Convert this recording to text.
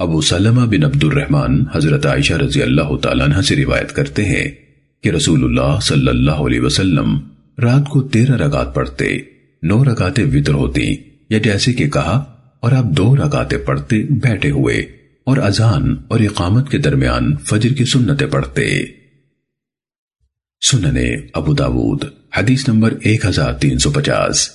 ابو سلمہ بن عبد الرحمن حضرت عائشہ رضی اللہ تعالیٰ عنہ سے روایت کرتے ہیں کہ رسول اللہ صلی اللہ علیہ وسلم رات کو تیرہ رکعت پڑھتے، نو رکعتیں وطر ہوتی، یا جیسے کہ کہا، اور آپ دو رکعتیں پڑھتے بیٹھے ہوئے، اور اذان اور اقامت کے درمیان فجر کی سنتیں پڑھتے۔ سننے ابو داود، حدیث نمبر ایک ہزار تین سو پچاس۔